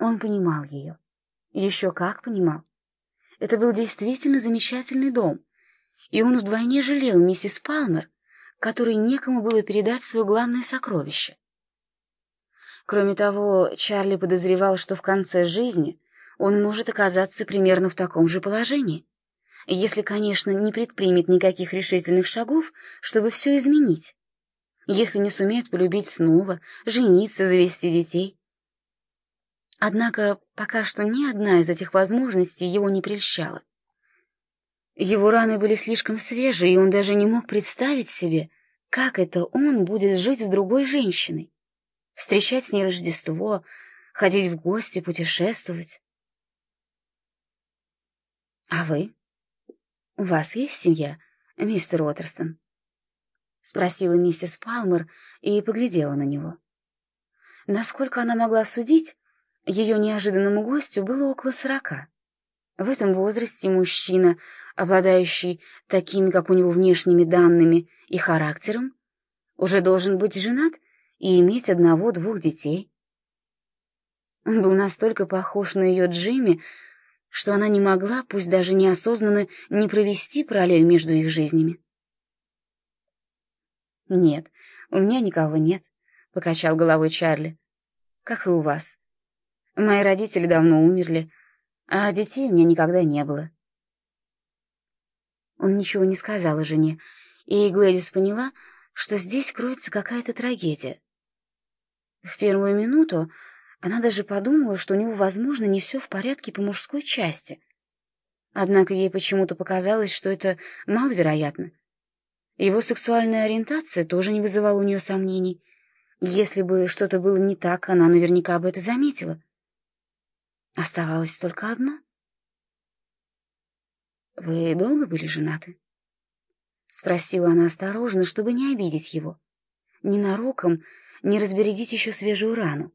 Он понимал ее. Еще как понимал. Это был действительно замечательный дом, и он вдвойне жалел миссис Палмер, которой некому было передать свое главное сокровище. Кроме того, Чарли подозревал, что в конце жизни он может оказаться примерно в таком же положении, если, конечно, не предпримет никаких решительных шагов, чтобы все изменить, если не сумеет полюбить снова, жениться, завести детей. Однако пока что ни одна из этих возможностей его не прельщала. Его раны были слишком свежие, и он даже не мог представить себе, как это он будет жить с другой женщиной, встречать с ней Рождество, ходить в гости, путешествовать. «А вы? У вас есть семья, мистер Уоттерстон?» — спросила миссис Палмер и поглядела на него. Насколько она могла судить, ее неожиданному гостю было около сорока. В этом возрасте мужчина, обладающий такими, как у него, внешними данными и характером, уже должен быть женат и иметь одного-двух детей. Он был настолько похож на ее Джимми, что она не могла, пусть даже неосознанно, не провести параллель между их жизнями. «Нет, у меня никого нет», — покачал головой Чарли. «Как и у вас. Мои родители давно умерли, а детей у меня никогда не было. Он ничего не сказал о жене, и Глэдис поняла, что здесь кроется какая-то трагедия. В первую минуту она даже подумала, что у него, возможно, не все в порядке по мужской части. Однако ей почему-то показалось, что это маловероятно. Его сексуальная ориентация тоже не вызывала у нее сомнений. Если бы что-то было не так, она наверняка бы это заметила. Оставалось только одно. «Вы долго были женаты?» — спросила она осторожно, чтобы не обидеть его. Ненароком не разбередить еще свежую рану.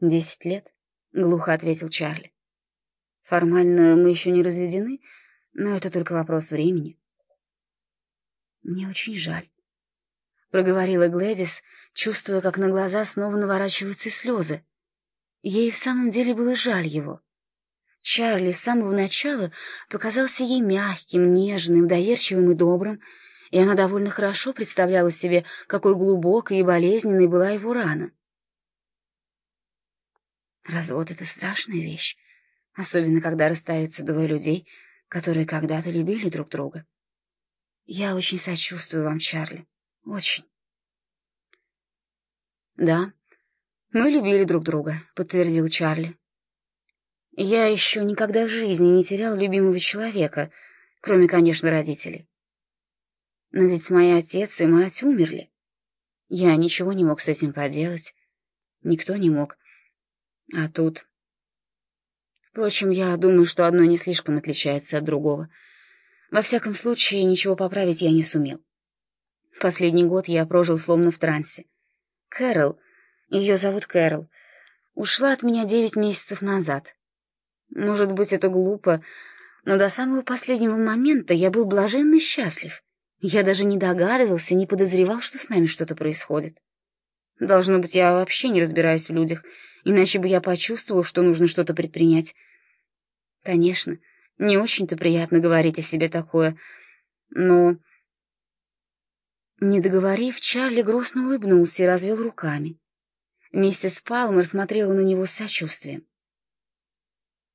«Десять лет», — глухо ответил Чарли. «Формально мы еще не разведены, но это только вопрос времени». «Мне очень жаль», — проговорила Глэдис, чувствуя, как на глаза снова наворачиваются слезы. Ей в самом деле было жаль его. Чарли с самого начала показался ей мягким, нежным, доверчивым и добрым, и она довольно хорошо представляла себе, какой глубокой и болезненной была его рана. Развод — это страшная вещь, особенно когда расстаются двое людей, которые когда-то любили друг друга. Я очень сочувствую вам, Чарли, очень. Да, «Мы любили друг друга», — подтвердил Чарли. «Я еще никогда в жизни не терял любимого человека, кроме, конечно, родителей. Но ведь мои отец и мать умерли. Я ничего не мог с этим поделать. Никто не мог. А тут... Впрочем, я думаю, что одно не слишком отличается от другого. Во всяком случае, ничего поправить я не сумел. Последний год я прожил словно в трансе. Кэрол ее зовут Кэрол. Ушла от меня девять месяцев назад. Может быть, это глупо, но до самого последнего момента я был блаженно счастлив. Я даже не догадывался, не подозревал, что с нами что-то происходит. Должно быть, я вообще не разбираюсь в людях, иначе бы я почувствовал, что нужно что-то предпринять. Конечно, не очень-то приятно говорить о себе такое, но... Не договорив, Чарли грустно улыбнулся и развел руками. Миссис Палмер смотрела на него с сочувствием.